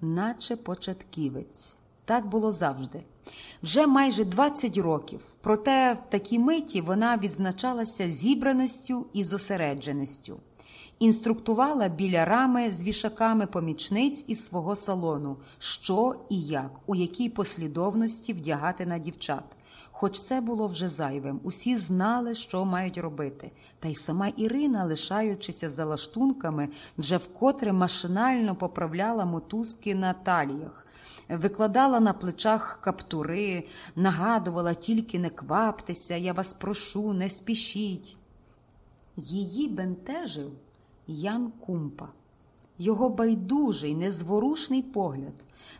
наче початківець. Так було завжди. Вже майже 20 років. Проте в такій миті вона відзначалася зібраністю і зосередженістю. Інструктувала біля рами з вішаками помічниць із свого салону, що і як, у якій послідовності вдягати на дівчат. Хоч це було вже зайвим, усі знали, що мають робити. Та й сама Ірина, лишаючися за лаштунками, вже вкотре машинально поправляла мотузки на таліях, викладала на плечах каптури, нагадувала тільки не кваптеся, я вас прошу, не спішіть. Її бентежив Ян Кумпа. Його байдужий, незворушний погляд.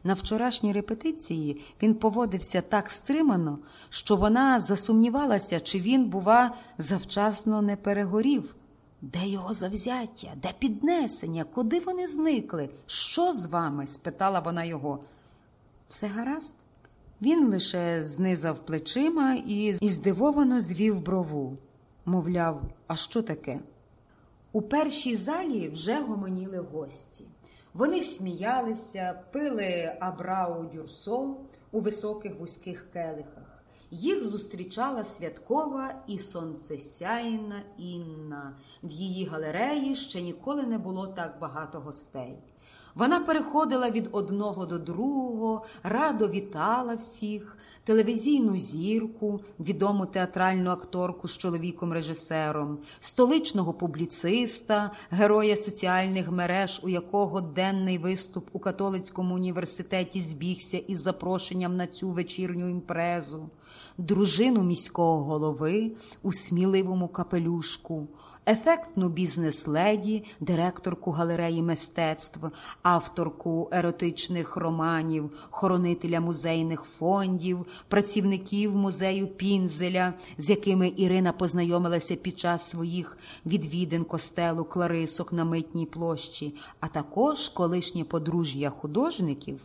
На вчорашній репетиції він поводився так стримано, що вона засумнівалася, чи він, бува, завчасно не перегорів. Де його завзяття, де піднесення, куди вони зникли? Що з вами? спитала вона його. Все гаразд? Він лише знизав плечима і, здивовано звів брову. Мовляв, а що таке? У першій залі вже гомоніли гості. Вони сміялися, пили абрау дюрсо у високих вузьких келихах. Їх зустрічала святкова і сонцесяйна Інна. В її галереї ще ніколи не було так багато гостей. Вона переходила від одного до другого, радо вітала всіх, телевізійну зірку, відому театральну акторку з чоловіком-режисером, столичного публіциста, героя соціальних мереж, у якого денний виступ у католицькому університеті збігся із запрошенням на цю вечірню імпрезу, дружину міського голови у сміливому капелюшку ефектну бізнес-леді, директорку галереї мистецтв, авторку еротичних романів, хоронителя музейних фондів, працівників музею Пінзеля, з якими Ірина познайомилася під час своїх відвідин костелу Кларисок на митній площі, а також колишнє подружжя художників.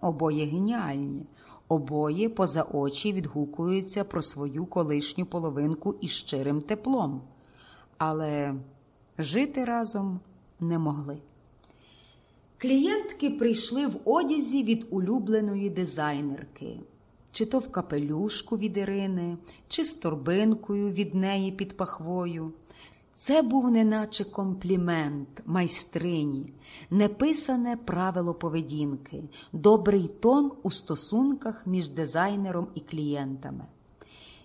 Обоє геніальні. Обоє поза очі відгукуються про свою колишню половинку із щирим теплом але жити разом не могли. Клієнтки прийшли в одязі від улюбленої дизайнерки, чи то в капелюшку від Ірини, чи з торбинкою від неї під пахвою. Це був неначе комплімент майстрині, неписане правило поведінки, добрий тон у стосунках між дизайнером і клієнтами.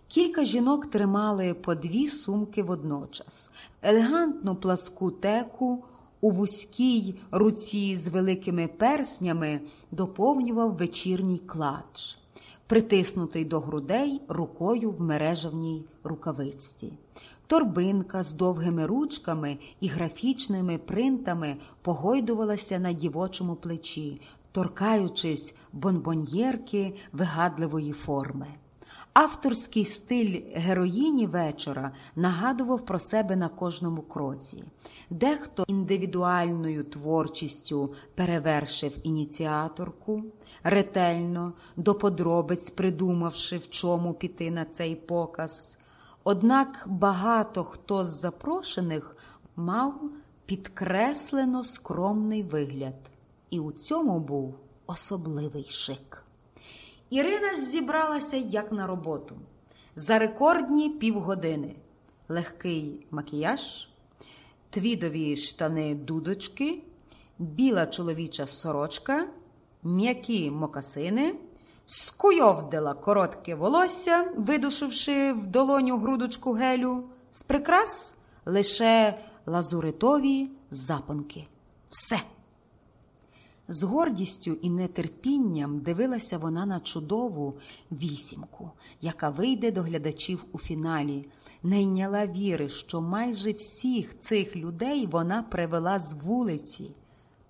Кілька жінок тримали по дві сумки водночас, елегантну пласку теку у вузькій руці з великими перснями доповнював вечірній клач, притиснутий до грудей рукою в мережевній рукавичці. Торбинка з довгими ручками і графічними принтами погойдувалася на дівочому плечі, торкаючись бонбоньєрки вигадливої форми. Авторський стиль героїні вечора нагадував про себе на кожному кроці. Дехто індивідуальною творчістю перевершив ініціаторку, ретельно до подробиць придумавши, в чому піти на цей показ. Однак багато хто з запрошених мав підкреслено скромний вигляд, і у цьому був особливий шик. Ірина ж зібралася як на роботу за рекордні півгодини, легкий макіяж, твідові штани дудочки, біла чоловіча сорочка, м'які мокасини, скуйовдила коротке волосся, видушивши в долоню грудочку гелю, з прикрас лише лазуритові запонки. Все. З гордістю і нетерпінням дивилася вона на чудову вісімку, яка вийде до глядачів у фіналі, не йняла віри, що майже всіх цих людей вона привела з вулиці.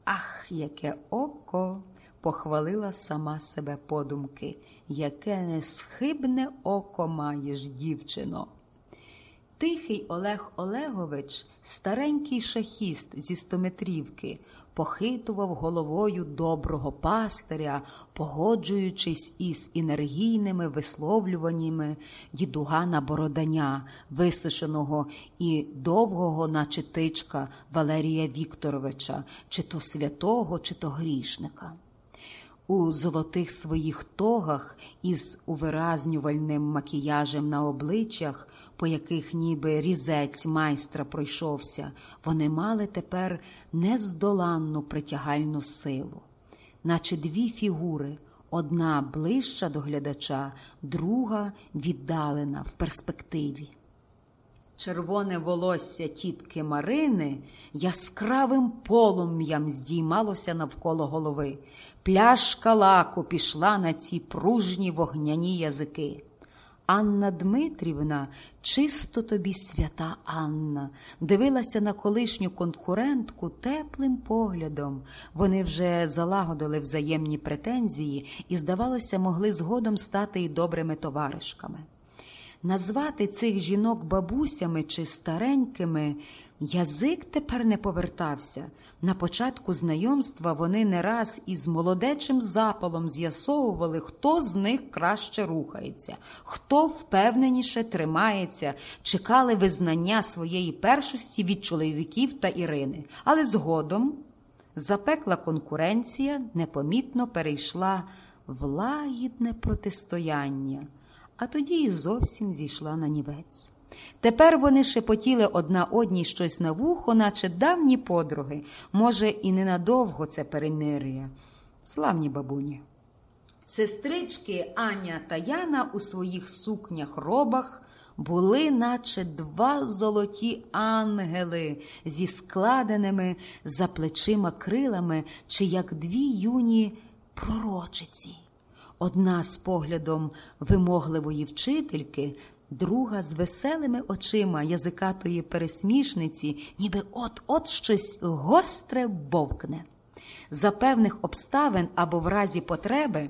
Ах, яке око! похвалила сама себе подумки, яке несхибне око маєш, дівчино. Тихий Олег Олегович, старенький шахіст зі стометрівки, похитував головою доброго пастиря, погоджуючись із енергійними висловлюваннями дідугана Бородання, висушеного і довгого, наче тичка Валерія Вікторовича, чи то святого, чи то грішника. У золотих своїх тогах із увиразнювальним макіяжем на обличчях, по яких ніби різець майстра пройшовся, вони мали тепер нездоланну притягальну силу, наче дві фігури, одна ближча до глядача, друга віддалена в перспективі. Червоне волосся тітки Марини яскравим полум'ям здіймалося навколо голови. Пляшка лаку пішла на ці пружні вогняні язики. Анна Дмитрівна, чисто тобі свята Анна, дивилася на колишню конкурентку теплим поглядом. Вони вже залагодили взаємні претензії і, здавалося, могли згодом стати й добрими товаришками. Назвати цих жінок бабусями чи старенькими язик тепер не повертався. На початку знайомства вони не раз із молодечим запалом з'ясовували, хто з них краще рухається, хто впевненіше тримається, чекали визнання своєї першості від чоловіків та Ірини. Але згодом запекла конкуренція непомітно перейшла в лагідне протистояння а тоді і зовсім зійшла на нівець. Тепер вони шепотіли одна одній щось на вухо, наче давні подруги. Може, і ненадовго це перемир'я. Славні бабуні. Сестрички Аня та Яна у своїх сукнях робах були, наче два золоті ангели зі складеними за плечима крилами, чи як дві юні пророчиці. Одна з поглядом вимогливої вчительки, друга з веселими очима язикатої пересмішниці, ніби от-от щось гостре бовкне. За певних обставин або в разі потреби